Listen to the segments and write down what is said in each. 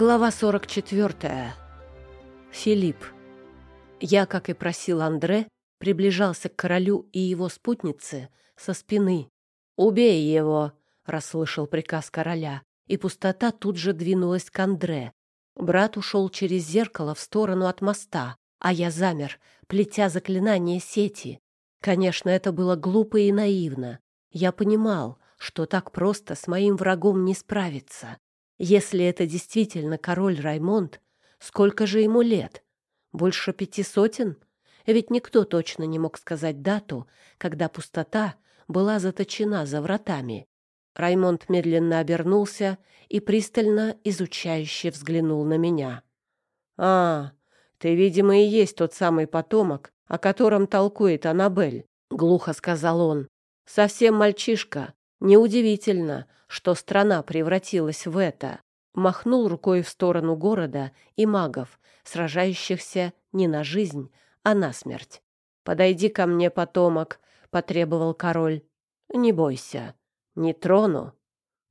Глава 44. Филипп. Я, как и просил Андре, приближался к королю и его спутнице со спины. «Убей его!» — расслышал приказ короля, и пустота тут же двинулась к Андре. Брат ушел через зеркало в сторону от моста, а я замер, плетя заклинание сети. Конечно, это было глупо и наивно. Я понимал, что так просто с моим врагом не справиться. Если это действительно король Раймонд, сколько же ему лет? Больше пяти сотен? Ведь никто точно не мог сказать дату, когда пустота была заточена за вратами. Раймонд медленно обернулся и пристально изучающе взглянул на меня. «А, ты, видимо, и есть тот самый потомок, о котором толкует Аннабель», — глухо сказал он. «Совсем мальчишка. Неудивительно, что страна превратилась в это. Махнул рукой в сторону города и магов, сражающихся не на жизнь, а на смерть. «Подойди ко мне, потомок», — потребовал король. «Не бойся, не трону.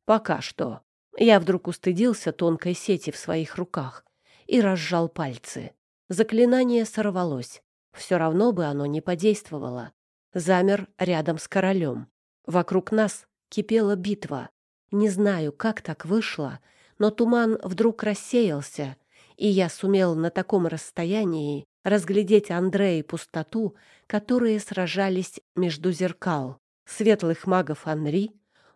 Пока что». Я вдруг устыдился тонкой сети в своих руках и разжал пальцы. Заклинание сорвалось. Все равно бы оно не подействовало. Замер рядом с королем. Вокруг нас кипела битва. Не знаю, как так вышло, но туман вдруг рассеялся, и я сумел на таком расстоянии разглядеть Андрея и пустоту, которые сражались между зеркал. Светлых магов Анри,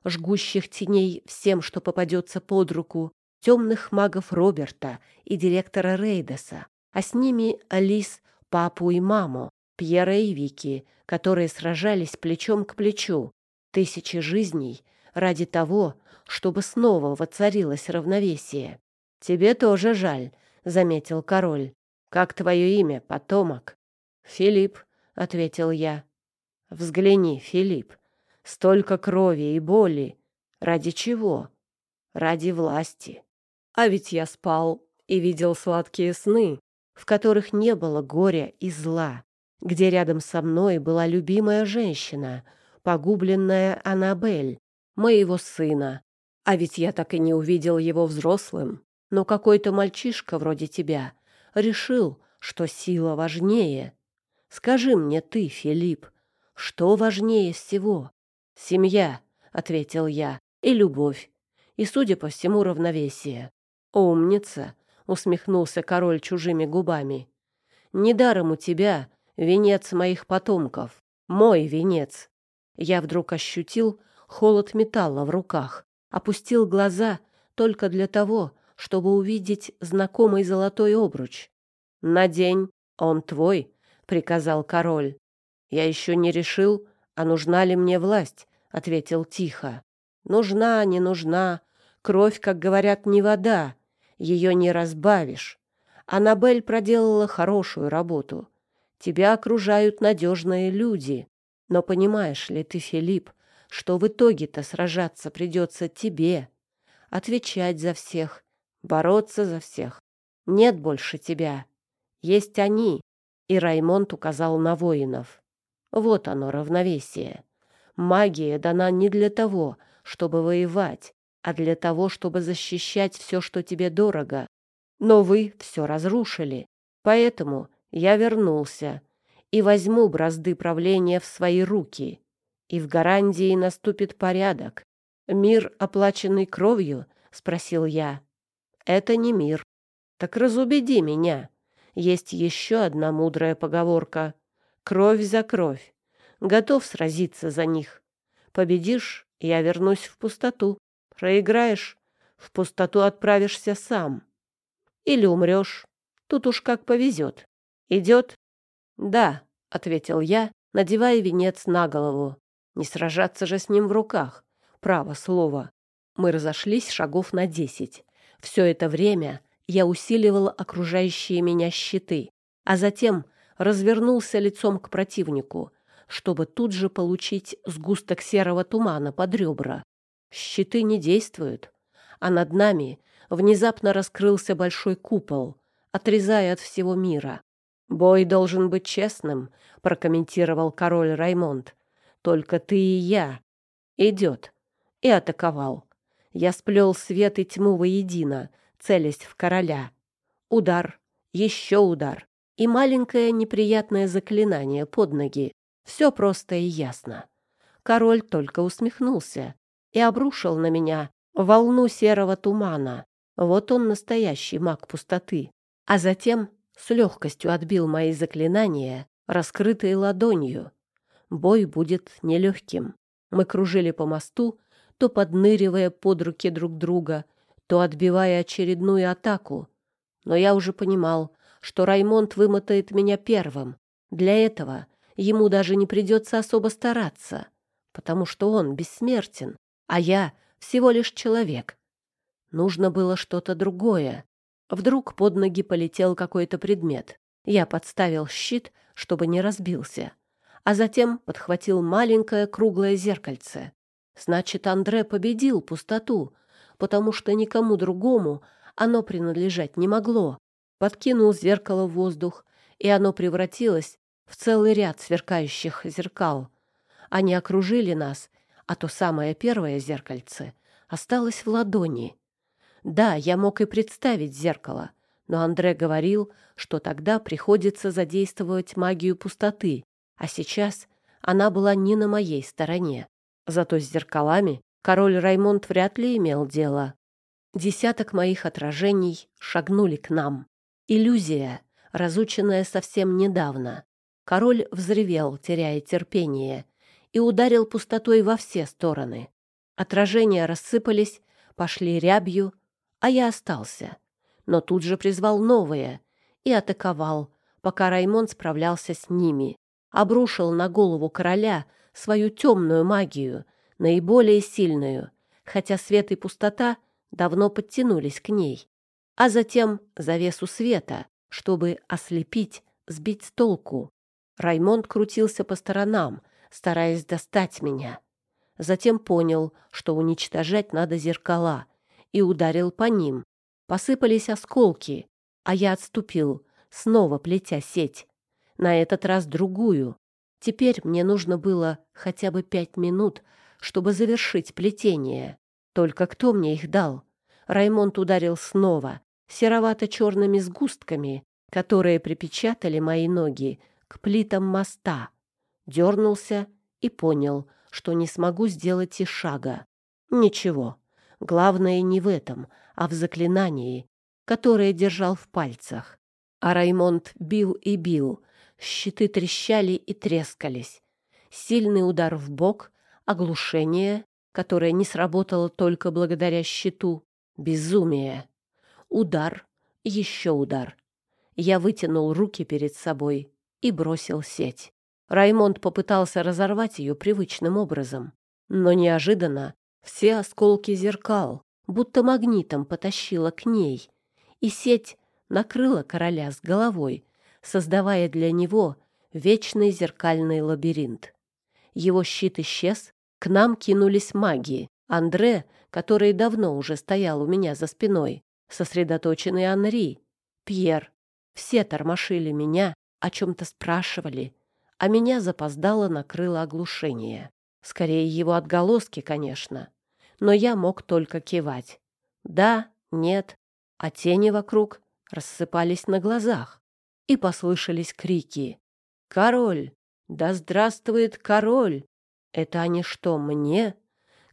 жгущих теней всем, что попадется под руку, темных магов Роберта и директора Рейдеса, а с ними Алис, папу и маму, Пьера и Вики, которые сражались плечом к плечу. Тысячи жизней ради того, чтобы снова воцарилось равновесие. «Тебе тоже жаль», — заметил король. «Как твое имя, потомок?» «Филипп», — ответил я. «Взгляни, Филипп, столько крови и боли. Ради чего? Ради власти. А ведь я спал и видел сладкие сны, в которых не было горя и зла, где рядом со мной была любимая женщина, погубленная Аннабель, моего сына. А ведь я так и не увидел его взрослым. Но какой-то мальчишка вроде тебя решил, что сила важнее. Скажи мне ты, Филипп, что важнее всего? Семья, — ответил я, — и любовь, и, судя по всему, равновесие. Умница, — усмехнулся король чужими губами. Недаром у тебя венец моих потомков, мой венец. Я вдруг ощутил, холод металла в руках, опустил глаза только для того, чтобы увидеть знакомый золотой обруч. «Надень, он твой», — приказал король. «Я еще не решил, а нужна ли мне власть», — ответил тихо. «Нужна, не нужна. Кровь, как говорят, не вода. Ее не разбавишь. Аннабель проделала хорошую работу. Тебя окружают надежные люди. Но понимаешь ли ты, Филипп, что в итоге-то сражаться придется тебе, отвечать за всех, бороться за всех. Нет больше тебя. Есть они. И Раймонд указал на воинов. Вот оно, равновесие. Магия дана не для того, чтобы воевать, а для того, чтобы защищать все, что тебе дорого. Но вы все разрушили. Поэтому я вернулся и возьму бразды правления в свои руки и в Гарандии наступит порядок. Мир, оплаченный кровью? спросил я. Это не мир. Так разубеди меня. Есть еще одна мудрая поговорка. Кровь за кровь. Готов сразиться за них. Победишь, я вернусь в пустоту. Проиграешь, в пустоту отправишься сам. Или умрешь. Тут уж как повезет. Идет? Да, ответил я, надевая венец на голову. Не сражаться же с ним в руках. Право слово. Мы разошлись шагов на десять. Все это время я усиливал окружающие меня щиты, а затем развернулся лицом к противнику, чтобы тут же получить сгусток серого тумана под ребра. Щиты не действуют, а над нами внезапно раскрылся большой купол, отрезая от всего мира. «Бой должен быть честным», — прокомментировал король Раймонд. Только ты и я. Идет. И атаковал. Я сплел свет и тьму воедино, целясь в короля. Удар, еще удар и маленькое неприятное заклинание под ноги. Все просто и ясно. Король только усмехнулся и обрушил на меня волну серого тумана. Вот он настоящий маг пустоты. А затем с легкостью отбил мои заклинания, раскрытые ладонью. Бой будет нелегким. Мы кружили по мосту, то подныривая под руки друг друга, то отбивая очередную атаку. Но я уже понимал, что Раймонд вымотает меня первым. Для этого ему даже не придется особо стараться, потому что он бессмертен, а я всего лишь человек. Нужно было что-то другое. Вдруг под ноги полетел какой-то предмет. Я подставил щит, чтобы не разбился, а затем подхватил маленькое круглое зеркальце. Значит, Андре победил пустоту, потому что никому другому оно принадлежать не могло. Подкинул зеркало в воздух, и оно превратилось в целый ряд сверкающих зеркал. Они окружили нас, а то самое первое зеркальце осталось в ладони. Да, я мог и представить зеркало, но Андре говорил, что тогда приходится задействовать магию пустоты, а сейчас она была не на моей стороне. Зато с зеркалами король Раймонд вряд ли имел дело. Десяток моих отражений шагнули к нам. Иллюзия, разученная совсем недавно. Король взревел, теряя терпение, и ударил пустотой во все стороны. Отражения рассыпались, пошли рябью, а я остался. Но тут же призвал новые и атаковал, пока Раймонд справлялся с ними. Обрушил на голову короля свою темную магию, наиболее сильную, хотя свет и пустота давно подтянулись к ней. А затем завесу света, чтобы ослепить, сбить с толку. Раймонд крутился по сторонам, стараясь достать меня. Затем понял, что уничтожать надо зеркала, и ударил по ним. Посыпались осколки, а я отступил, снова плетя сеть. На этот раз другую. Теперь мне нужно было хотя бы пять минут, чтобы завершить плетение. Только кто мне их дал? Раймонд ударил снова, серовато-черными сгустками, которые припечатали мои ноги к плитам моста. Дернулся и понял, что не смогу сделать и шага. Ничего, главное не в этом, а в заклинании, которое держал в пальцах. А Раймонд бил и бил, щиты трещали и трескались. Сильный удар в бок, оглушение, которое не сработало только благодаря щиту, безумие. Удар, еще удар. Я вытянул руки перед собой и бросил сеть. Раймонд попытался разорвать ее привычным образом, но неожиданно все осколки зеркал будто магнитом потащило к ней, и сеть накрыла короля с головой, создавая для него вечный зеркальный лабиринт. Его щит исчез, к нам кинулись маги. Андре, который давно уже стоял у меня за спиной, сосредоточенный Анри, Пьер. Все тормошили меня, о чем-то спрашивали, а меня запоздало накрыло оглушение. Скорее его отголоски, конечно. Но я мог только кивать. Да, нет, а тени вокруг рассыпались на глазах. И послышались крики. «Король! Да здравствует король!» Это они что, мне?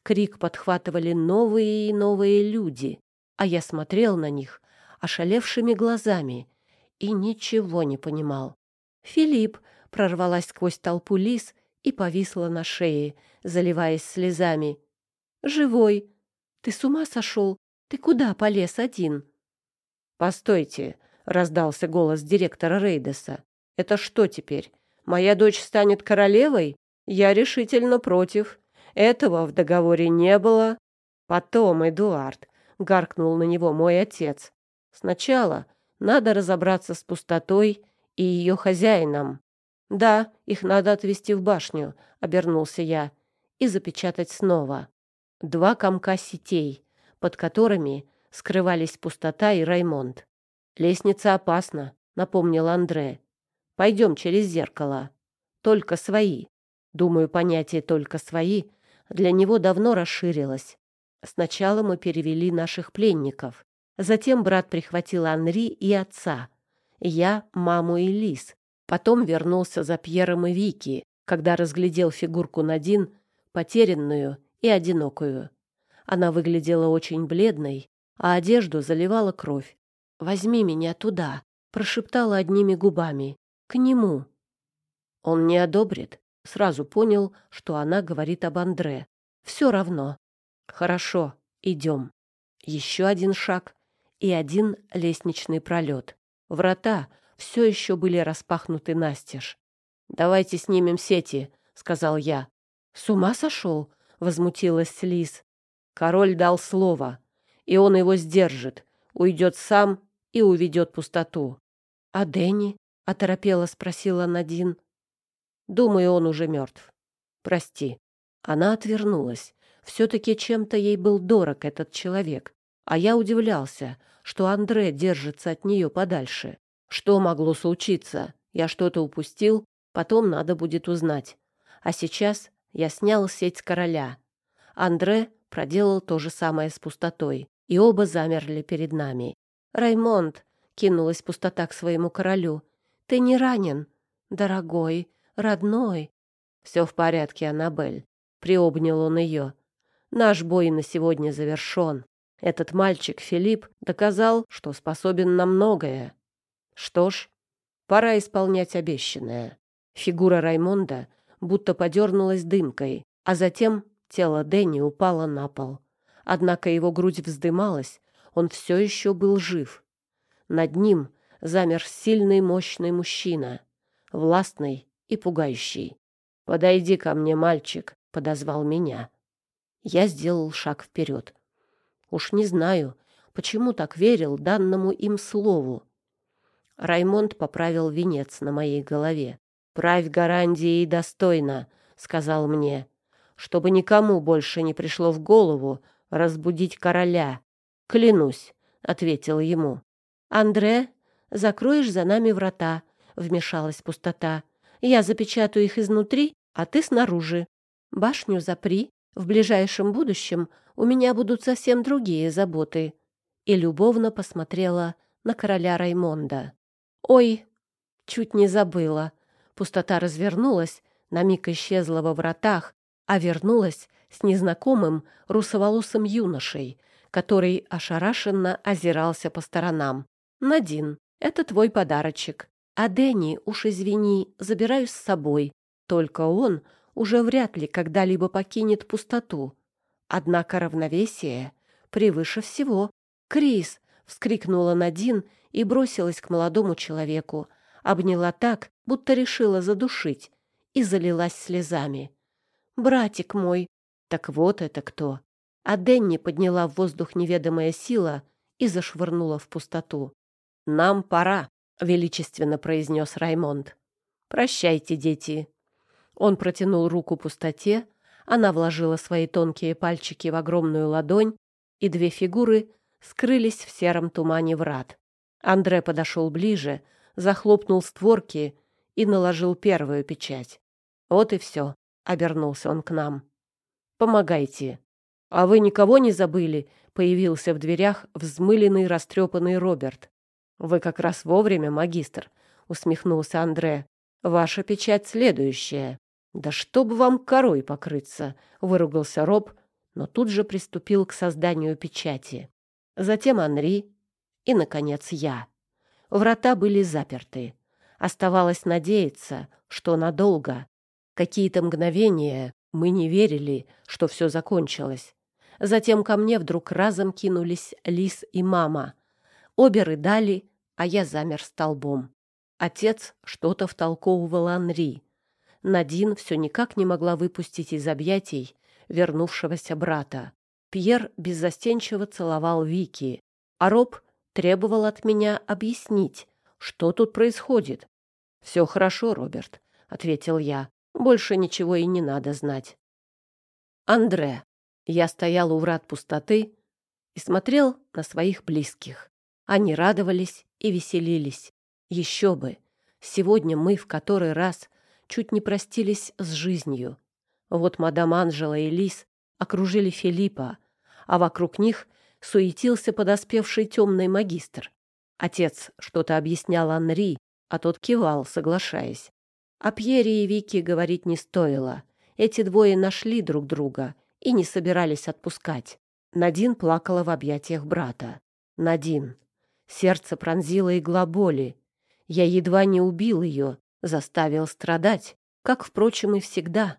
Крик подхватывали новые и новые люди, а я смотрел на них ошалевшими глазами и ничего не понимал. Филипп прорвалась сквозь толпу лис и повисла на шее, заливаясь слезами. «Живой! Ты с ума сошел? Ты куда полез один?» «Постойте!» — раздался голос директора Рейдеса. «Это что теперь? Моя дочь станет королевой? Я решительно против. Этого в договоре не было. Потом, Эдуард, — гаркнул на него мой отец. Сначала надо разобраться с пустотой и ее хозяином. «Да, их надо отвезти в башню», — обернулся я, — «и запечатать снова». Два комка сетей, под которыми скрывались пустота и Раймонд. «Лестница опасна», — напомнил Андре. «Пойдем через зеркало. Только свои». Думаю, понятие «только свои» для него давно расширилось. Сначала мы перевели наших пленников, Затем брат прихватил Анри и отца. Я, маму и Лис. Потом вернулся за Пьером и Вики, когда разглядел фигурку Надин, потерянную и одинокую. Она выглядела очень бледной, а одежду заливала кровь. «Возьми меня туда», — прошептала одними губами. «К нему». Он не одобрит. Сразу понял, что она говорит об Андре. «Все равно». «Хорошо, идем». Еще один шаг и один лестничный пролет. Врата все еще были распахнуты настежь. «Давайте снимем сети», — сказал я. «С ума сошел?» — возмутилась Лиз. Король дал слово, и он его сдержит, уйдет сам и уведет пустоту. — А Дэнни? — оторопела спросила Надин. — Думаю, он уже мертв. Прости. Она отвернулась. Все-таки чем-то ей был дорог этот человек. А я удивлялся, что Андре держится от нее подальше. Что могло случиться? Я что-то упустил? Потом надо будет узнать. А сейчас я снял сеть короля. Андре проделал то же самое с пустотой, и оба замерли перед нами. «Раймонд!» — кинулась пустота к своему королю. «Ты не ранен, дорогой, родной!» «Все в порядке, Аннабель», — приобнял он ее. «Наш бой на сегодня завершен. Этот мальчик, Филипп, доказал, что способен на многое. Что ж, пора исполнять обещанное». Фигура Раймонда будто подернулась дымкой, а затем Тело Дэнни упало на пол. Однако его грудь вздымалась, он все еще был жив. Над ним замер сильный мощный мужчина, властный и пугающий. «Подойди ко мне, мальчик», — подозвал меня. Я сделал шаг вперед. Уж не знаю, почему так верил данному им слову. Раймонд поправил венец на моей голове. «Правь гарантией достойно», — сказал мне чтобы никому больше не пришло в голову разбудить короля. Клянусь, ответил ему. Андре, закроешь за нами врата, вмешалась пустота. Я запечатаю их изнутри, а ты снаружи. Башню запри. В ближайшем будущем у меня будут совсем другие заботы. И любовно посмотрела на короля Раймонда. Ой, чуть не забыла. Пустота развернулась, на миг исчезла во вратах, а вернулась с незнакомым русоволосым юношей, который ошарашенно озирался по сторонам. «Надин, это твой подарочек. А Дэнни, уж извини, забираю с собой. Только он уже вряд ли когда-либо покинет пустоту. Однако равновесие превыше всего. «Крис!» — вскрикнула Надин и бросилась к молодому человеку, обняла так, будто решила задушить, и залилась слезами. Братик мой. Так вот это кто. А Денни подняла в воздух неведомая сила и зашвырнула в пустоту. «Нам пора», — величественно произнес Раймонд. «Прощайте, дети». Он протянул руку пустоте, она вложила свои тонкие пальчики в огромную ладонь, и две фигуры скрылись в сером тумане врат. Андре подошел ближе, захлопнул створки и наложил первую печать. Вот и все обернулся он к нам. Помогайте. А вы никого не забыли? Появился в дверях взмыленный растрепанный Роберт. Вы как раз вовремя, магистр, усмехнулся Андре. Ваша печать следующая. Да чтоб вам корой покрыться, выругался Роб, но тут же приступил к созданию печати. Затем Анри и наконец я. Врата были заперты. Оставалось надеяться, что надолго. Какие-то мгновения мы не верили, что все закончилось. Затем ко мне вдруг разом кинулись Лис и мама. Обе рыдали, а я замер столбом. Отец что-то втолковывал Анри. Надин все никак не могла выпустить из объятий вернувшегося брата. Пьер беззастенчиво целовал Вики, а Роб требовал от меня объяснить, что тут происходит. «Все хорошо, Роберт», — ответил я. Больше ничего и не надо знать. Андре. Я стоял у врат пустоты и смотрел на своих близких. Они радовались и веселились. Еще бы. Сегодня мы в который раз чуть не простились с жизнью. Вот мадам Анжела и Лис окружили Филиппа, а вокруг них суетился подоспевший темный магистр. Отец что-то объяснял Анри, а тот кивал, соглашаясь. О Пьере и Вике говорить не стоило. Эти двое нашли друг друга и не собирались отпускать. Надин плакала в объятиях брата. Надин. Сердце пронзило игла боли. Я едва не убил ее, заставил страдать, как, впрочем, и всегда.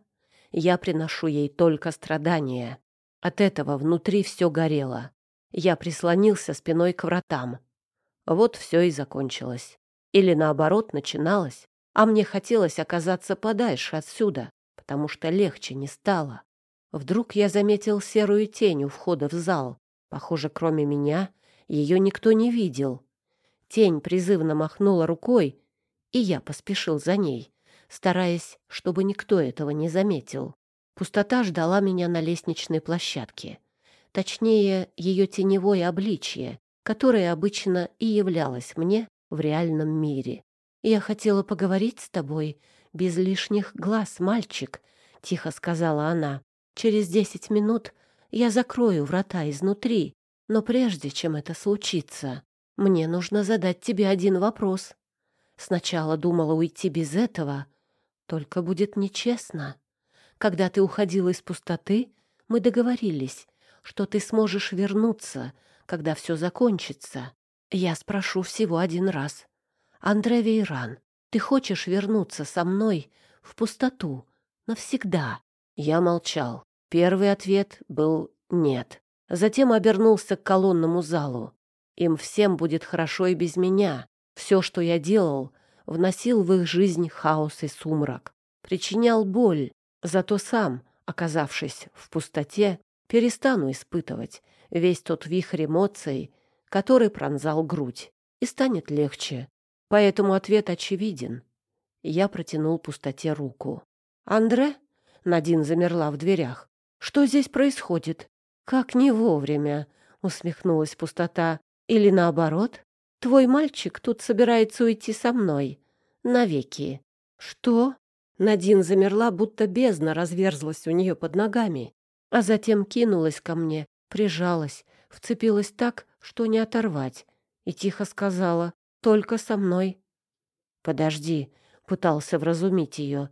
Я приношу ей только страдания. От этого внутри все горело. Я прислонился спиной к вратам. Вот все и закончилось. Или наоборот, начиналось, а мне хотелось оказаться подальше отсюда, потому что легче не стало. Вдруг я заметил серую тень у входа в зал. Похоже, кроме меня, ее никто не видел. Тень призывно махнула рукой, и я поспешил за ней, стараясь, чтобы никто этого не заметил. Пустота ждала меня на лестничной площадке. Точнее, ее теневое обличье, которое обычно и являлось мне в реальном мире. «Я хотела поговорить с тобой без лишних глаз, мальчик», — тихо сказала она. «Через десять минут я закрою врата изнутри, но прежде чем это случится, мне нужно задать тебе один вопрос. Сначала думала уйти без этого, только будет нечестно. Когда ты уходила из пустоты, мы договорились, что ты сможешь вернуться, когда все закончится. Я спрошу всего один раз. Андре Вейран, ты хочешь вернуться со мной в пустоту навсегда? Я молчал. Первый ответ был «нет». Затем обернулся к колонному залу. Им всем будет хорошо и без меня. Все, что я делал, вносил в их жизнь хаос и сумрак. Причинял боль, зато сам, оказавшись в пустоте, перестану испытывать весь тот вихрь эмоций, который пронзал грудь, и станет легче. Поэтому ответ очевиден. Я протянул пустоте руку. «Андре?» — Надин замерла в дверях. «Что здесь происходит?» «Как не вовремя!» — усмехнулась пустота. Или наоборот, твой мальчик тут собирается уйти со мной. Навеки. Что? Надин замерла, будто бездна разверзлась у нее под ногами, а затем кинулась ко мне, прижалась, вцепилась так, что не оторвать, и тихо сказала «Только со мной». «Подожди», — пытался вразумить ее.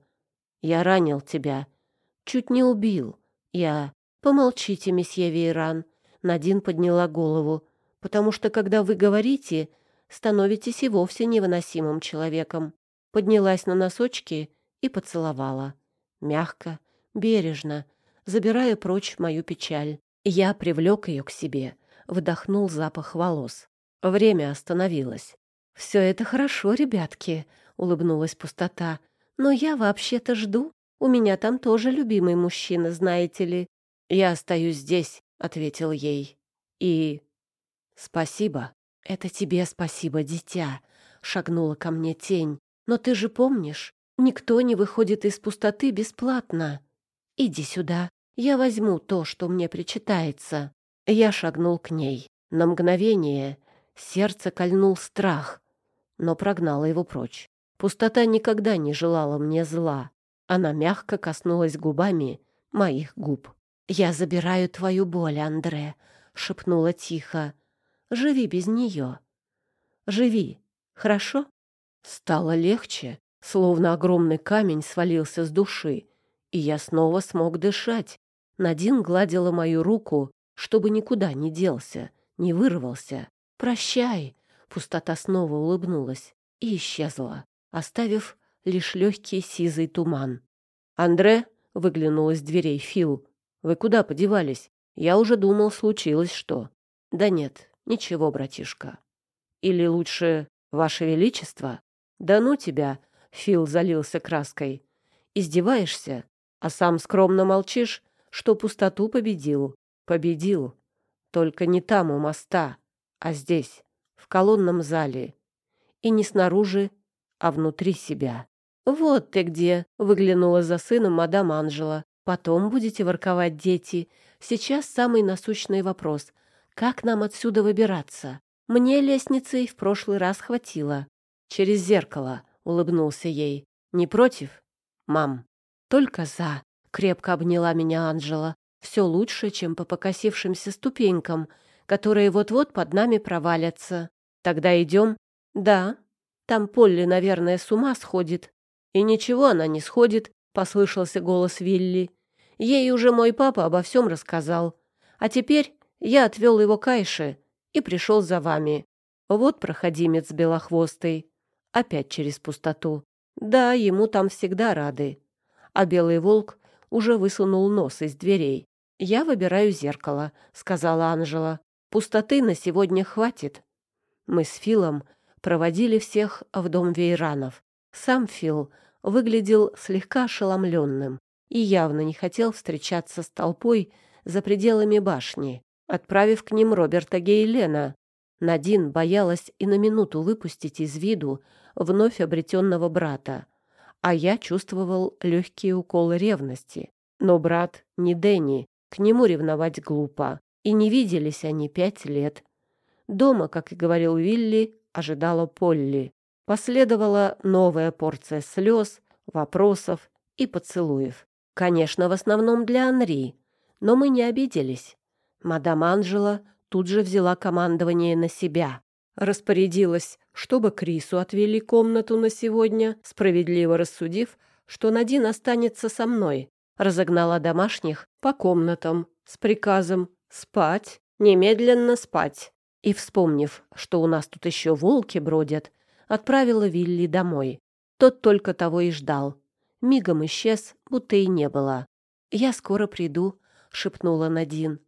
«Я ранил тебя. Чуть не убил. Я...» «Помолчите, месье Вейран». Надин подняла голову потому что, когда вы говорите, становитесь и вовсе невыносимым человеком. Поднялась на носочки и поцеловала. Мягко, бережно, забирая прочь мою печаль. Я привлек ее к себе, вдохнул запах волос. Время остановилось. «Все это хорошо, ребятки», — улыбнулась пустота. «Но я вообще-то жду. У меня там тоже любимый мужчина, знаете ли». «Я остаюсь здесь», — ответил ей. «И «Спасибо. Это тебе спасибо, дитя», — шагнула ко мне тень. «Но ты же помнишь, никто не выходит из пустоты бесплатно. Иди сюда, я возьму то, что мне причитается». Я шагнул к ней. На мгновение сердце кольнул страх, но прогнало его прочь. Пустота никогда не желала мне зла. Она мягко коснулась губами моих губ. «Я забираю твою боль, Андре», — шепнула тихо. Живи без нее. Живи, хорошо? Стало легче, словно огромный камень свалился с души, и я снова смог дышать. Надин гладила мою руку, чтобы никуда не делся, не вырвался. «Прощай!» Пустота снова улыбнулась и исчезла, оставив лишь легкий сизый туман. «Андре?» — выглянул из дверей Фил. «Вы куда подевались? Я уже думал, случилось что». «Да нет, Ничего, братишка. Или лучше, Ваше Величество? Да ну тебя, Фил залился краской. Издеваешься, а сам скромно молчишь, что пустоту победил. Победил. Только не там у моста, а здесь, в колонном зале. И не снаружи, а внутри себя. «Вот ты где!» — выглянула за сыном мадам Анжела. «Потом будете ворковать дети. Сейчас самый насущный вопрос. Как нам отсюда выбираться? Мне лестницы и в прошлый раз хватило. Через зеркало, улыбнулся ей. Не против? Мам. Только за. Крепко обняла меня Анжела. Все лучше, чем по покосившимся ступенькам, которые вот-вот под нами провалятся. Тогда идем? Да. Там Полли, наверное, с ума сходит. И ничего она не сходит, послышался голос Вилли. Ей уже мой папа обо всем рассказал. А теперь я отвел его к Айше и пришел за вами. Вот проходимец белохвостый. Опять через пустоту. Да, ему там всегда рады. А белый волк уже высунул нос из дверей. «Я выбираю зеркало», — сказала Анжела. «Пустоты на сегодня хватит». Мы с Филом проводили всех в дом Вейранов. Сам Фил выглядел слегка ошеломленным и явно не хотел встречаться с толпой за пределами башни, отправив к ним Роберта Гейлена. Надин боялась и на минуту выпустить из виду вновь обретенного брата, а я чувствовал легкие уколы ревности. Но брат не Дэнни, к нему ревновать глупо, и не виделись они пять лет. Дома, как и говорил Вилли, ожидала Полли. Последовала новая порция слез, вопросов и поцелуев. Конечно, в основном для Анри, но мы не обиделись. Мадам Анжела тут же взяла командование на себя. Распорядилась, чтобы Крису отвели комнату на сегодня, справедливо рассудив, что Надин останется со мной. Разогнала домашних по комнатам с приказом «спать, немедленно спать». И, вспомнив, что у нас тут еще волки бродят, отправила Вилли домой. Тот только того и ждал. Мигом исчез, будто и не было. «Я скоро приду», — шепнула Надин.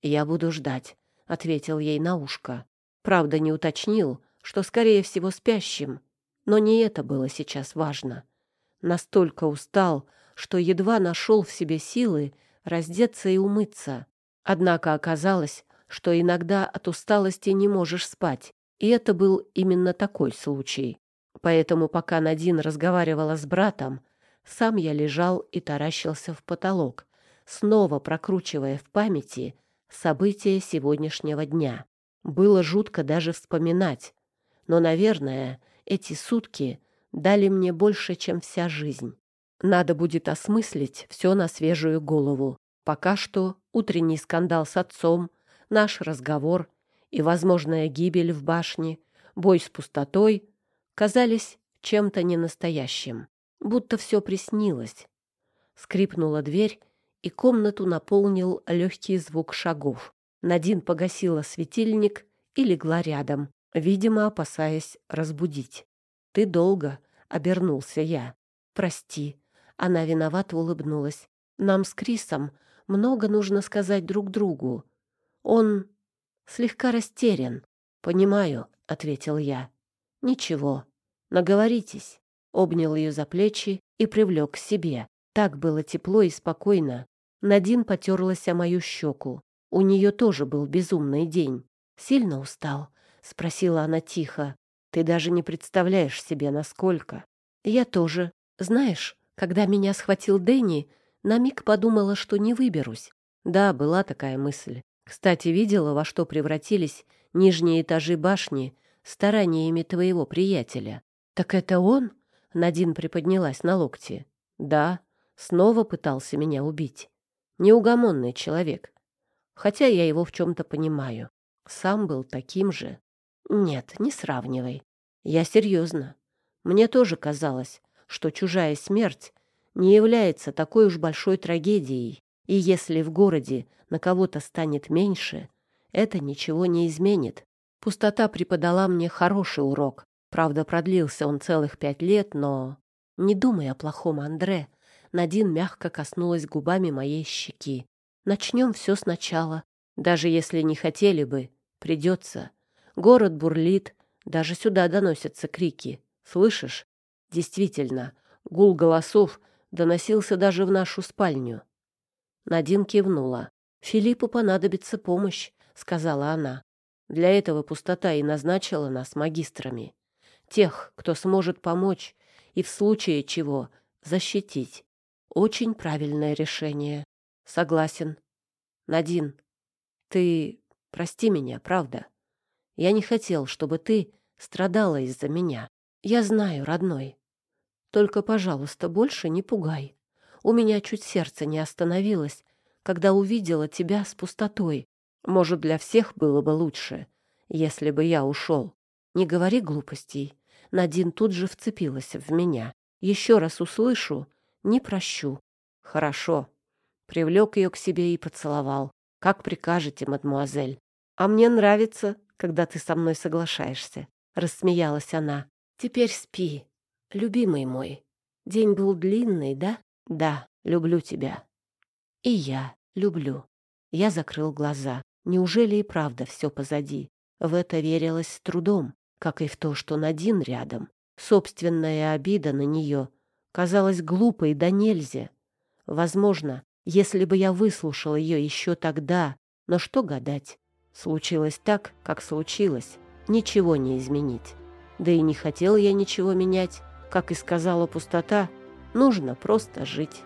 «Я буду ждать», — ответил ей на ушко. Правда, не уточнил, что, скорее всего, спящим. Но не это было сейчас важно. Настолько устал, что едва нашел в себе силы раздеться и умыться. Однако оказалось, что иногда от усталости не можешь спать, и это был именно такой случай. Поэтому, пока Надин разговаривала с братом, сам я лежал и таращился в потолок, снова прокручивая в памяти события сегодняшнего дня. Было жутко даже вспоминать, но, наверное, эти сутки дали мне больше, чем вся жизнь. Надо будет осмыслить все на свежую голову. Пока что утренний скандал с отцом, наш разговор и возможная гибель в башне, бой с пустотой казались чем-то ненастоящим, будто все приснилось. Скрипнула дверь, и комнату наполнил легкий звук шагов. Надин погасила светильник и легла рядом, видимо, опасаясь разбудить. «Ты долго», — обернулся я. «Прости». Она виновато улыбнулась. «Нам с Крисом много нужно сказать друг другу. Он слегка растерян». «Понимаю», — ответил я. «Ничего, наговоритесь». Обнял ее за плечи и привлек к себе. Так было тепло и спокойно. Надин потерлась о мою щеку. У нее тоже был безумный день. «Сильно устал?» — спросила она тихо. «Ты даже не представляешь себе, насколько». «Я тоже. Знаешь, когда меня схватил Дэнни, на миг подумала, что не выберусь. Да, была такая мысль. Кстати, видела, во что превратились нижние этажи башни стараниями твоего приятеля. Так это он? Надин приподнялась на локте. Да, снова пытался меня убить. Неугомонный человек хотя я его в чем-то понимаю. Сам был таким же. Нет, не сравнивай. Я серьезно. Мне тоже казалось, что чужая смерть не является такой уж большой трагедией, и если в городе на кого-то станет меньше, это ничего не изменит. Пустота преподала мне хороший урок. Правда, продлился он целых пять лет, но... Не думай о плохом, Андре. Надин мягко коснулась губами моей щеки. Начнем все сначала. Даже если не хотели бы, придется. Город бурлит, даже сюда доносятся крики. Слышишь? Действительно, гул голосов доносился даже в нашу спальню. Надин кивнула. «Филиппу понадобится помощь», — сказала она. «Для этого пустота и назначила нас магистрами. Тех, кто сможет помочь и в случае чего защитить. Очень правильное решение. Согласен. Надин, ты прости меня, правда? Я не хотел, чтобы ты страдала из-за меня. Я знаю, родной. Только, пожалуйста, больше не пугай. У меня чуть сердце не остановилось, когда увидела тебя с пустотой. Может, для всех было бы лучше, если бы я ушел. Не говори глупостей. Надин тут же вцепилась в меня. Еще раз услышу, не прощу. Хорошо. Привлек ее к себе и поцеловал. Как прикажете, мадмуазель. А мне нравится, когда ты со мной соглашаешься. Рассмеялась она. Теперь спи, любимый мой. День был длинный, да? Да, люблю тебя. И я люблю. Я закрыл глаза. Неужели и правда все позади? В это верилось с трудом, как и в то, что Надин рядом. Собственная обида на нее казалась глупой да нельзя. Возможно, если бы я выслушал ее еще тогда, но что гадать? Случилось так, как случилось. Ничего не изменить. Да и не хотел я ничего менять. Как и сказала пустота, нужно просто жить.